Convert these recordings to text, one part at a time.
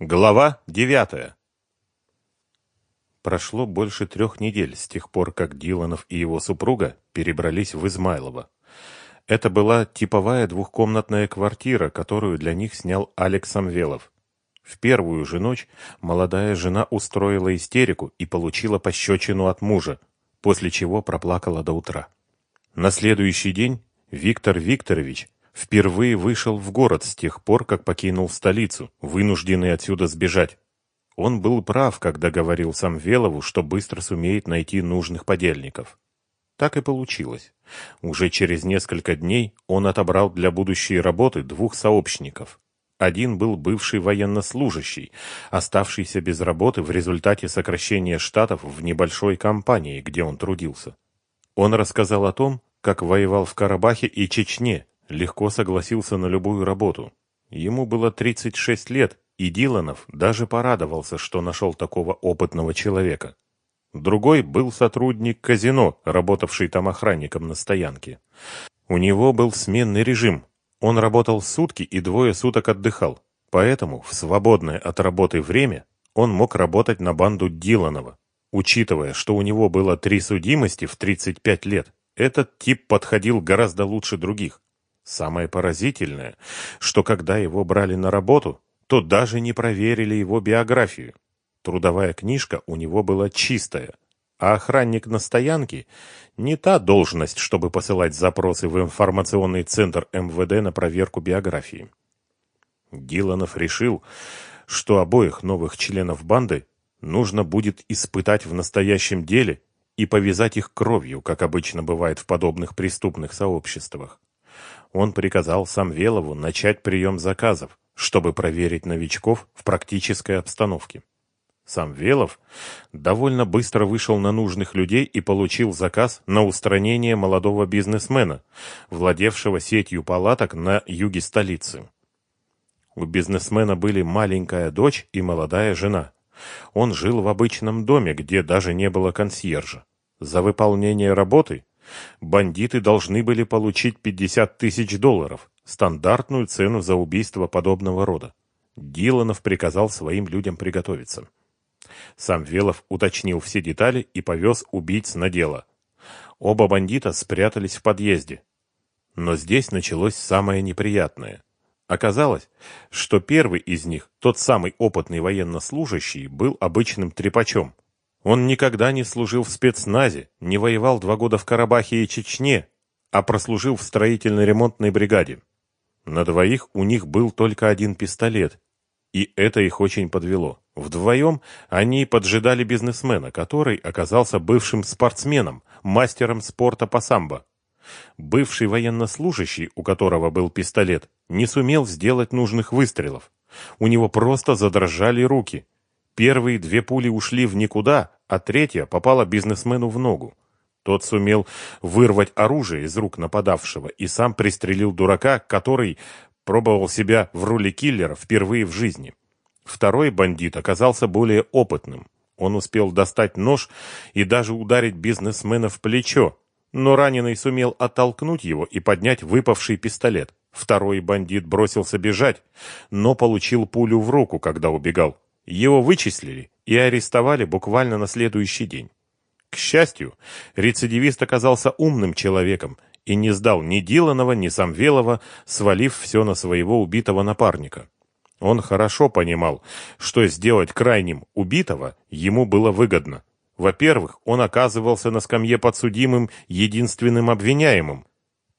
Глава девятая. Прошло больше трех недель с тех пор, как Диланов и его супруга перебрались в Измайлово. Это была типовая двухкомнатная квартира, которую для них снял Алекс Самвелов. В первую же ночь молодая жена устроила истерику и получила пощечину от мужа, после чего проплакала до утра. На следующий день Виктор Викторович впервые вышел в город с тех пор, как покинул столицу, вынужденный отсюда сбежать. Он был прав, когда говорил Самвелову, что быстро сумеет найти нужных подельников. Так и получилось. Уже через несколько дней он отобрал для будущей работы двух сообщников. Один был бывший военнослужащий, оставшийся без работы в результате сокращения штатов в небольшой компании, где он трудился. Он рассказал о том, как воевал в Карабахе и Чечне, легко согласился на любую работу. Ему было 36 лет, и Диланов даже порадовался, что нашел такого опытного человека. Другой был сотрудник казино, работавший там охранником на стоянке. У него был сменный режим. Он работал сутки и двое суток отдыхал. Поэтому в свободное от работы время он мог работать на банду Диланова. Учитывая, что у него было три судимости в 35 лет, этот тип подходил гораздо лучше других. Самое поразительное, что когда его брали на работу, то даже не проверили его биографию. Трудовая книжка у него была чистая, а охранник на стоянке не та должность, чтобы посылать запросы в информационный центр МВД на проверку биографии. Диланов решил, что обоих новых членов банды нужно будет испытать в настоящем деле и повязать их кровью, как обычно бывает в подобных преступных сообществах он приказал Самвелову начать прием заказов, чтобы проверить новичков в практической обстановке. Самвелов довольно быстро вышел на нужных людей и получил заказ на устранение молодого бизнесмена, владевшего сетью палаток на юге столицы. У бизнесмена были маленькая дочь и молодая жена. Он жил в обычном доме, где даже не было консьержа. За выполнение работы Бандиты должны были получить 50 тысяч долларов, стандартную цену за убийство подобного рода. Диланов приказал своим людям приготовиться. Сам Велов уточнил все детали и повез убийц на дело. Оба бандита спрятались в подъезде. Но здесь началось самое неприятное. Оказалось, что первый из них, тот самый опытный военнослужащий, был обычным трепачом – он никогда не служил в спецназе, не воевал два года в Карабахе и Чечне, а прослужил в строительно-ремонтной бригаде. На двоих у них был только один пистолет, и это их очень подвело. Вдвоем они поджидали бизнесмена, который оказался бывшим спортсменом, мастером спорта по самбо. Бывший военнослужащий, у которого был пистолет, не сумел сделать нужных выстрелов. У него просто задрожали руки – Первые две пули ушли в никуда, а третья попала бизнесмену в ногу. Тот сумел вырвать оружие из рук нападавшего и сам пристрелил дурака, который пробовал себя в роли киллера впервые в жизни. Второй бандит оказался более опытным. Он успел достать нож и даже ударить бизнесмена в плечо, но раненый сумел оттолкнуть его и поднять выпавший пистолет. Второй бандит бросился бежать, но получил пулю в руку, когда убегал. Его вычислили и арестовали буквально на следующий день. К счастью, рецидивист оказался умным человеком и не сдал ни Диланова, ни Самвелова, свалив все на своего убитого напарника. Он хорошо понимал, что сделать крайним убитого ему было выгодно. Во-первых, он оказывался на скамье подсудимым единственным обвиняемым,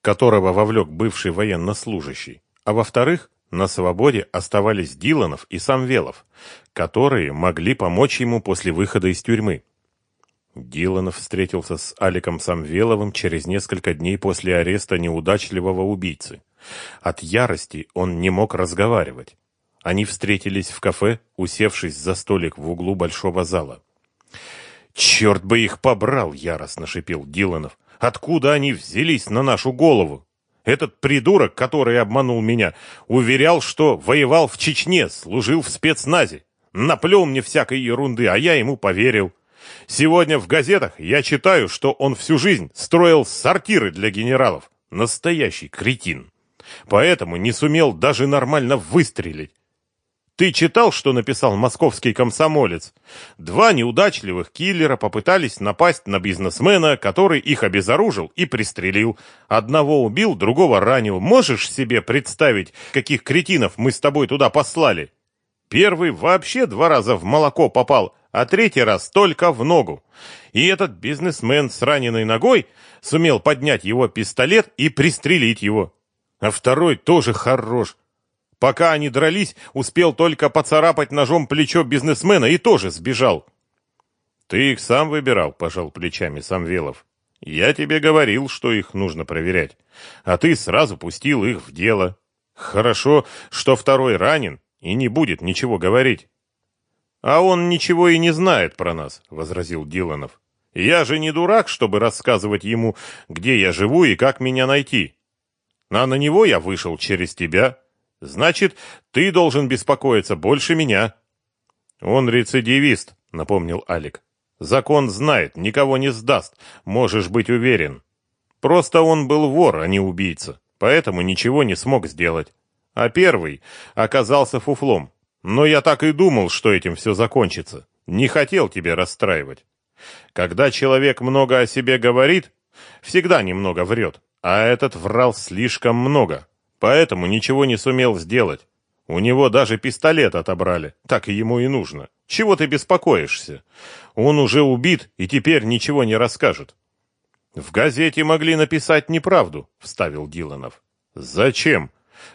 которого вовлек бывший военнослужащий. А во-вторых, на свободе оставались Диланов и Самвелов, которые могли помочь ему после выхода из тюрьмы. Диланов встретился с Аликом Самвеловым через несколько дней после ареста неудачливого убийцы. От ярости он не мог разговаривать. Они встретились в кафе, усевшись за столик в углу большого зала. «Черт бы их побрал!» — яростно шипел Диланов. «Откуда они взялись на нашу голову?» Этот придурок, который обманул меня, уверял, что воевал в Чечне, служил в спецназе. Наплел мне всякой ерунды, а я ему поверил. Сегодня в газетах я читаю, что он всю жизнь строил сортиры для генералов. Настоящий кретин. Поэтому не сумел даже нормально выстрелить. Ты читал, что написал московский комсомолец? Два неудачливых киллера попытались напасть на бизнесмена, который их обезоружил и пристрелил. Одного убил, другого ранил. Можешь себе представить, каких кретинов мы с тобой туда послали? Первый вообще два раза в молоко попал, а третий раз только в ногу. И этот бизнесмен с раненой ногой сумел поднять его пистолет и пристрелить его. А второй тоже хорош. Пока они дрались, успел только поцарапать ножом плечо бизнесмена и тоже сбежал. Ты их сам выбирал, пожал плечами Самвелов. Я тебе говорил, что их нужно проверять, а ты сразу пустил их в дело. Хорошо, что второй ранен и не будет ничего говорить. А он ничего и не знает про нас, возразил Диланов. Я же не дурак, чтобы рассказывать ему, где я живу и как меня найти. А на него я вышел через тебя. Значит, ты должен беспокоиться больше меня. Он рецидивист, напомнил Алик. Закон знает, никого не сдаст, можешь быть уверен. Просто он был вор, а не убийца, поэтому ничего не смог сделать. А первый оказался фуфлом. Но я так и думал, что этим все закончится. Не хотел тебя расстраивать. Когда человек много о себе говорит, всегда немного врет, а этот врал слишком много. Поэтому ничего не сумел сделать. У него даже пистолет отобрали. Так ему и нужно. Чего ты беспокоишься? Он уже убит и теперь ничего не расскажет. В газете могли написать неправду, вставил Диланов. Зачем?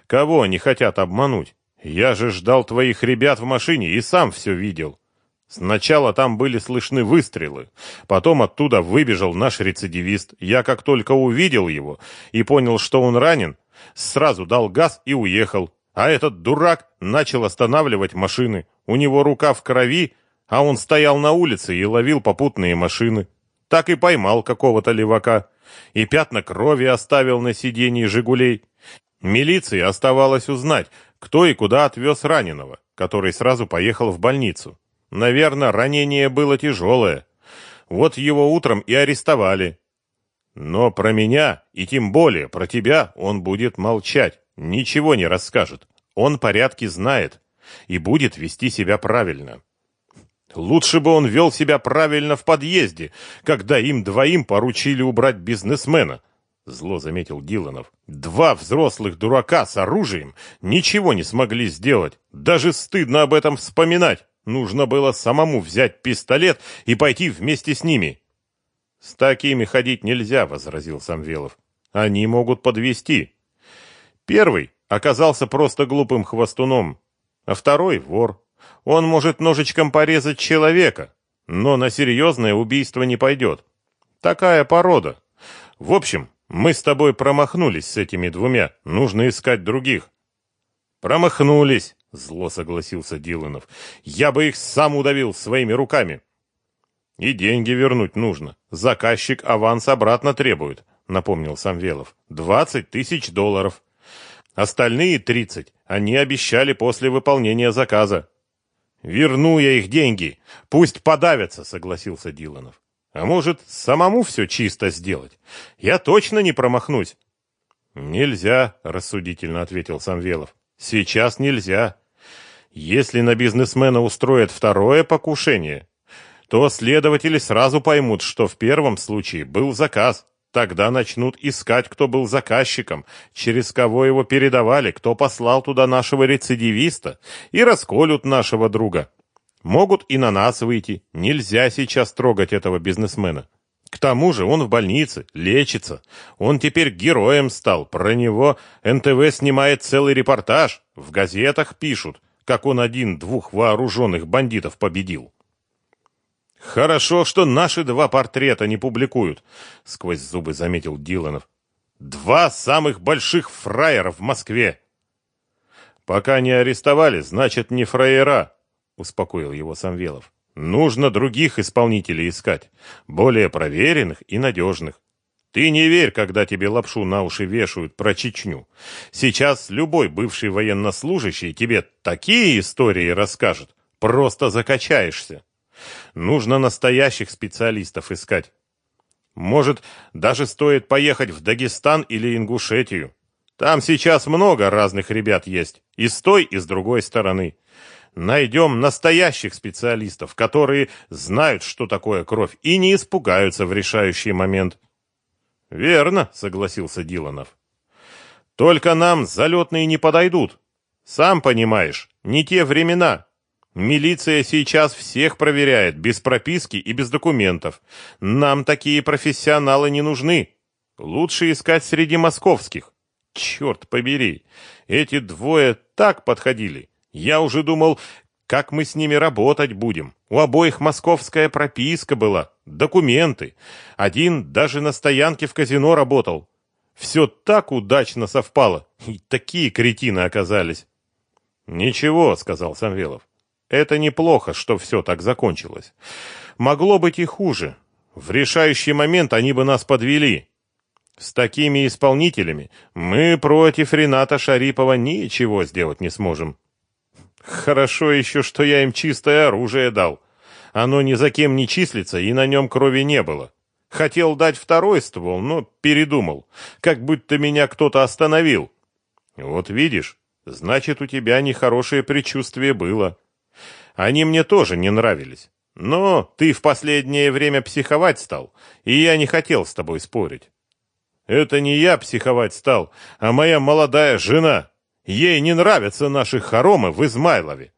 Кого они хотят обмануть? Я же ждал твоих ребят в машине и сам все видел. Сначала там были слышны выстрелы, потом оттуда выбежал наш рецидивист. Я как только увидел его и понял, что он ранен, сразу дал газ и уехал. А этот дурак начал останавливать машины. У него рука в крови, а он стоял на улице и ловил попутные машины. Так и поймал какого-то левака. И пятна крови оставил на сиденье «Жигулей». Милиции оставалось узнать, кто и куда отвез раненого, который сразу поехал в больницу. Наверное, ранение было тяжелое. Вот его утром и арестовали. Но про меня, и тем более про тебя, он будет молчать, ничего не расскажет. Он порядки знает и будет вести себя правильно. Лучше бы он вел себя правильно в подъезде, когда им двоим поручили убрать бизнесмена, зло заметил Диланов. Два взрослых дурака с оружием ничего не смогли сделать. Даже стыдно об этом вспоминать. Нужно было самому взять пистолет и пойти вместе с ними. С такими ходить нельзя, возразил Самвелов. Они могут подвести. Первый оказался просто глупым хвостуном, а второй вор. Он может ножичком порезать человека, но на серьезное убийство не пойдет. Такая порода. В общем, мы с тобой промахнулись с этими двумя. Нужно искать других. Промахнулись, зло согласился Диланов. Я бы их сам удавил своими руками. И деньги вернуть нужно. Заказчик аванс обратно требует, напомнил Самвелов. Двадцать тысяч долларов. Остальные тридцать они обещали после выполнения заказа. Верну я их деньги. Пусть подавятся, согласился Диланов. А может, самому все чисто сделать? Я точно не промахнусь. Нельзя, рассудительно ответил Самвелов. Сейчас нельзя. Если на бизнесмена устроят второе покушение, то следователи сразу поймут, что в первом случае был заказ. Тогда начнут искать, кто был заказчиком, через кого его передавали, кто послал туда нашего рецидивиста, и расколют нашего друга. Могут и на нас выйти. Нельзя сейчас трогать этого бизнесмена. К тому же он в больнице, лечится. Он теперь героем стал. Про него НТВ снимает целый репортаж. В газетах пишут, как он один-двух вооруженных бандитов победил. Хорошо, что наши два портрета не публикуют, сквозь зубы заметил Диланов. Два самых больших фраера в Москве. Пока не арестовали, значит, не фраера, успокоил его Самвелов. Нужно других исполнителей искать, более проверенных и надежных. Ты не верь, когда тебе лапшу на уши вешают про Чечню. Сейчас любой бывший военнослужащий тебе такие истории расскажет, просто закачаешься. Нужно настоящих специалистов искать. Может, даже стоит поехать в Дагестан или Ингушетию. Там сейчас много разных ребят есть, и с той, и с другой стороны. Найдем настоящих специалистов, которые знают, что такое кровь, и не испугаются в решающий момент. Верно, согласился Диланов. Только нам залетные не подойдут. Сам понимаешь, не те времена. Милиция сейчас всех проверяет, без прописки и без документов. Нам такие профессионалы не нужны. Лучше искать среди московских. Черт побери, эти двое так подходили. Я уже думал, как мы с ними работать будем. У обоих московская прописка была, документы. Один даже на стоянке в казино работал. Все так удачно совпало, и такие кретины оказались. «Ничего», — сказал Самвелов. «Это неплохо, что все так закончилось. Могло быть и хуже. В решающий момент они бы нас подвели. С такими исполнителями мы против Рената Шарипова ничего сделать не сможем. Хорошо еще, что я им чистое оружие дал. Оно ни за кем не числится, и на нем крови не было. Хотел дать второй ствол, но передумал. Как будто меня кто-то остановил. Вот видишь, значит, у тебя нехорошее предчувствие было. Они мне тоже не нравились. Но ты в последнее время психовать стал, и я не хотел с тобой спорить. Это не я психовать стал, а моя молодая жена. Ей не нравятся наши хоромы в Измайлове.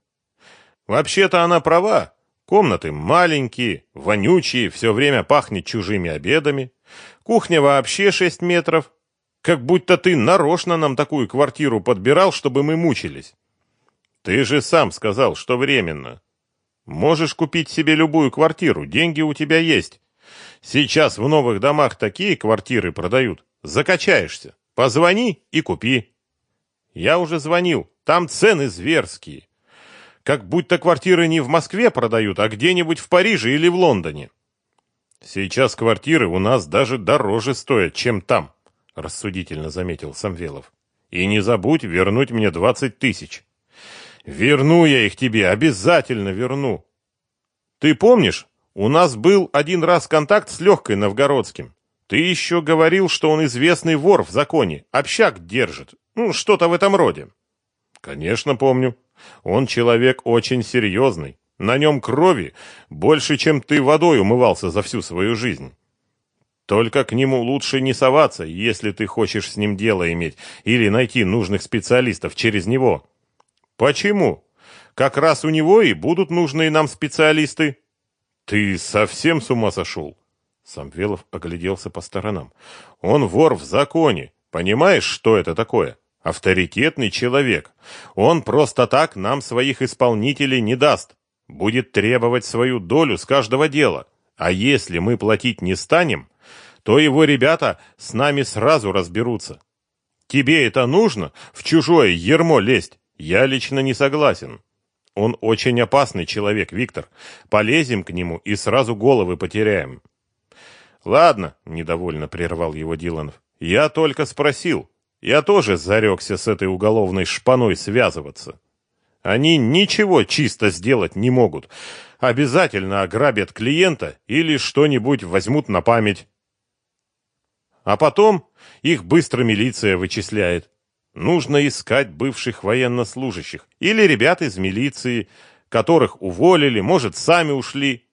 Вообще-то она права. Комнаты маленькие, вонючие, все время пахнет чужими обедами. Кухня вообще шесть метров. Как будто ты нарочно нам такую квартиру подбирал, чтобы мы мучились. Ты же сам сказал, что временно. Можешь купить себе любую квартиру, деньги у тебя есть. Сейчас в новых домах такие квартиры продают. Закачаешься. Позвони и купи. Я уже звонил. Там цены зверские. Как будто квартиры не в Москве продают, а где-нибудь в Париже или в Лондоне. Сейчас квартиры у нас даже дороже стоят, чем там, рассудительно заметил Самвелов. И не забудь вернуть мне двадцать тысяч. Верну я их тебе, обязательно верну. Ты помнишь, у нас был один раз контакт с Легкой Новгородским. Ты еще говорил, что он известный вор в законе, общак держит. Ну, что-то в этом роде. Конечно, помню. Он человек очень серьезный. На нем крови больше, чем ты водой умывался за всю свою жизнь. Только к нему лучше не соваться, если ты хочешь с ним дело иметь или найти нужных специалистов через него. Почему? Как раз у него и будут нужные нам специалисты. Ты совсем с ума сошел? Самвелов огляделся по сторонам. Он вор в законе. Понимаешь, что это такое? Авторитетный человек. Он просто так нам своих исполнителей не даст. Будет требовать свою долю с каждого дела. А если мы платить не станем, то его ребята с нами сразу разберутся. Тебе это нужно? В чужое ермо лезть? Я лично не согласен. Он очень опасный человек, Виктор. Полезем к нему и сразу головы потеряем. Ладно, недовольно прервал его Диланов. Я только спросил. Я тоже зарекся с этой уголовной шпаной связываться. Они ничего чисто сделать не могут. Обязательно ограбят клиента или что-нибудь возьмут на память. А потом их быстро милиция вычисляет. Нужно искать бывших военнослужащих или ребят из милиции, которых уволили, может, сами ушли.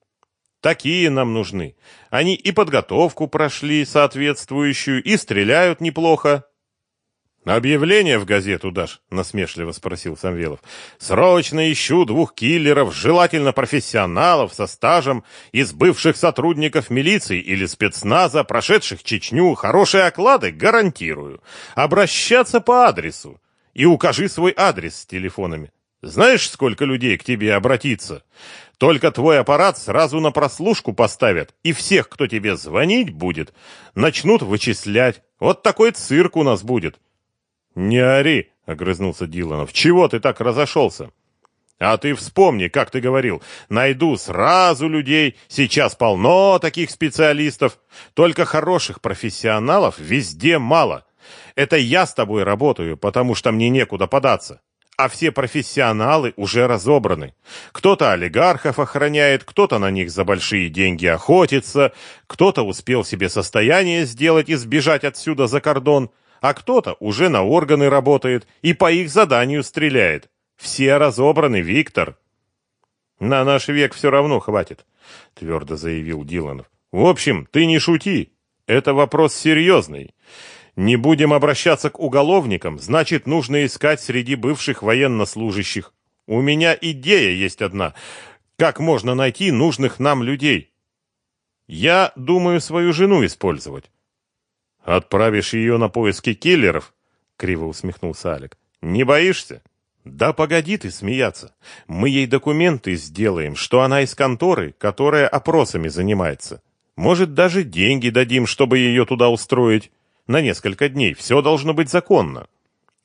Такие нам нужны. Они и подготовку прошли соответствующую, и стреляют неплохо. «Объявление в газету дашь?» — насмешливо спросил Самвелов. «Срочно ищу двух киллеров, желательно профессионалов со стажем, из бывших сотрудников милиции или спецназа, прошедших Чечню. Хорошие оклады гарантирую. Обращаться по адресу. И укажи свой адрес с телефонами. Знаешь, сколько людей к тебе обратится? Только твой аппарат сразу на прослушку поставят, и всех, кто тебе звонить будет, начнут вычислять. Вот такой цирк у нас будет». «Не ори!» — огрызнулся Диланов. «Чего ты так разошелся?» «А ты вспомни, как ты говорил, найду сразу людей, сейчас полно таких специалистов, только хороших профессионалов везде мало. Это я с тобой работаю, потому что мне некуда податься. А все профессионалы уже разобраны. Кто-то олигархов охраняет, кто-то на них за большие деньги охотится, кто-то успел себе состояние сделать и сбежать отсюда за кордон, а кто-то уже на органы работает и по их заданию стреляет. Все разобраны, Виктор. На наш век все равно хватит, твердо заявил Диланов. В общем, ты не шути. Это вопрос серьезный. Не будем обращаться к уголовникам, значит, нужно искать среди бывших военнослужащих. У меня идея есть одна. Как можно найти нужных нам людей? Я думаю свою жену использовать. Отправишь ее на поиски киллеров? Криво усмехнулся Алик. Не боишься? Да погоди ты смеяться. Мы ей документы сделаем, что она из конторы, которая опросами занимается. Может, даже деньги дадим, чтобы ее туда устроить. На несколько дней. Все должно быть законно.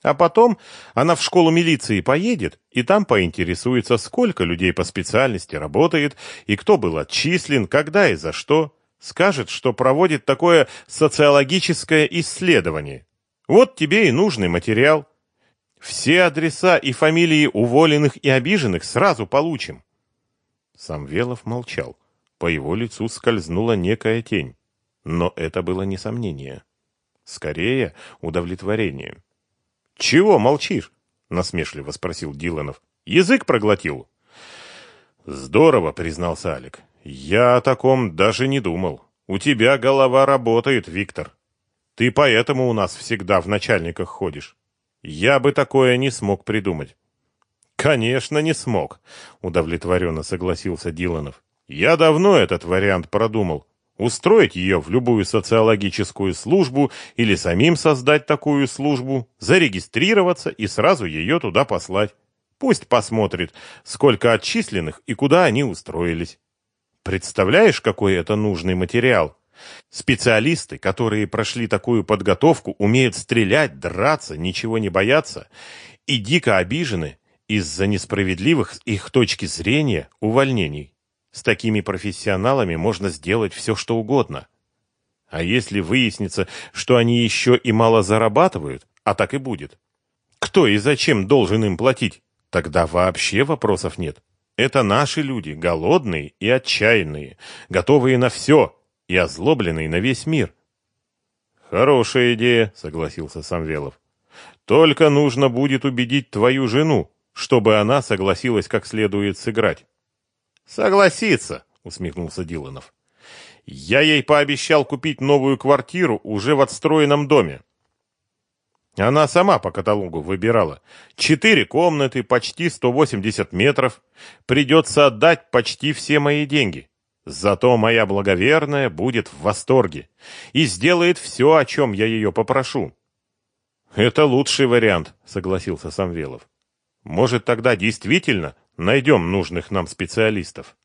А потом она в школу милиции поедет, и там поинтересуется, сколько людей по специальности работает, и кто был отчислен, когда и за что. Скажет, что проводит такое социологическое исследование. Вот тебе и нужный материал. Все адреса и фамилии уволенных и обиженных сразу получим. Самвелов молчал. По его лицу скользнула некая тень. Но это было не сомнение. Скорее, удовлетворение. «Чего молчишь?» — насмешливо спросил Диланов. «Язык проглотил?» «Здорово», — признался Алик. «Я о таком даже не думал. У тебя голова работает, Виктор. Ты поэтому у нас всегда в начальниках ходишь. Я бы такое не смог придумать». «Конечно, не смог», — удовлетворенно согласился Диланов. «Я давно этот вариант продумал устроить ее в любую социологическую службу или самим создать такую службу, зарегистрироваться и сразу ее туда послать. Пусть посмотрит, сколько отчисленных и куда они устроились. Представляешь, какой это нужный материал? Специалисты, которые прошли такую подготовку, умеют стрелять, драться, ничего не бояться и дико обижены из-за несправедливых их точки зрения увольнений. С такими профессионалами можно сделать все, что угодно. А если выяснится, что они еще и мало зарабатывают, а так и будет, кто и зачем должен им платить, тогда вообще вопросов нет. Это наши люди, голодные и отчаянные, готовые на все и озлобленные на весь мир. Хорошая идея, согласился Самвелов. Только нужно будет убедить твою жену, чтобы она согласилась как следует сыграть. Согласится, усмехнулся Диланов. Я ей пообещал купить новую квартиру уже в отстроенном доме. Она сама по каталогу выбирала. Четыре комнаты, почти 180 метров. Придется отдать почти все мои деньги. Зато моя благоверная будет в восторге и сделает все, о чем я ее попрошу. Это лучший вариант, согласился Самвелов. Может, тогда действительно найдем нужных нам специалистов.